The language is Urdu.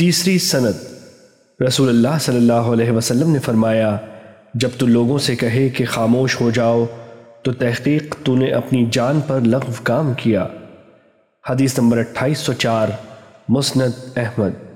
تیسری سند۔ رسول اللہ صلی اللہ علیہ وسلم نے فرمایا، جب تو لوگوں سے کہے کہ خاموش ہو جاؤ، تو تحقیق تو نے اپنی جان پر لغو کام کیا۔ حدیث نمبر اٹھائیس سو چار، مسند احمد۔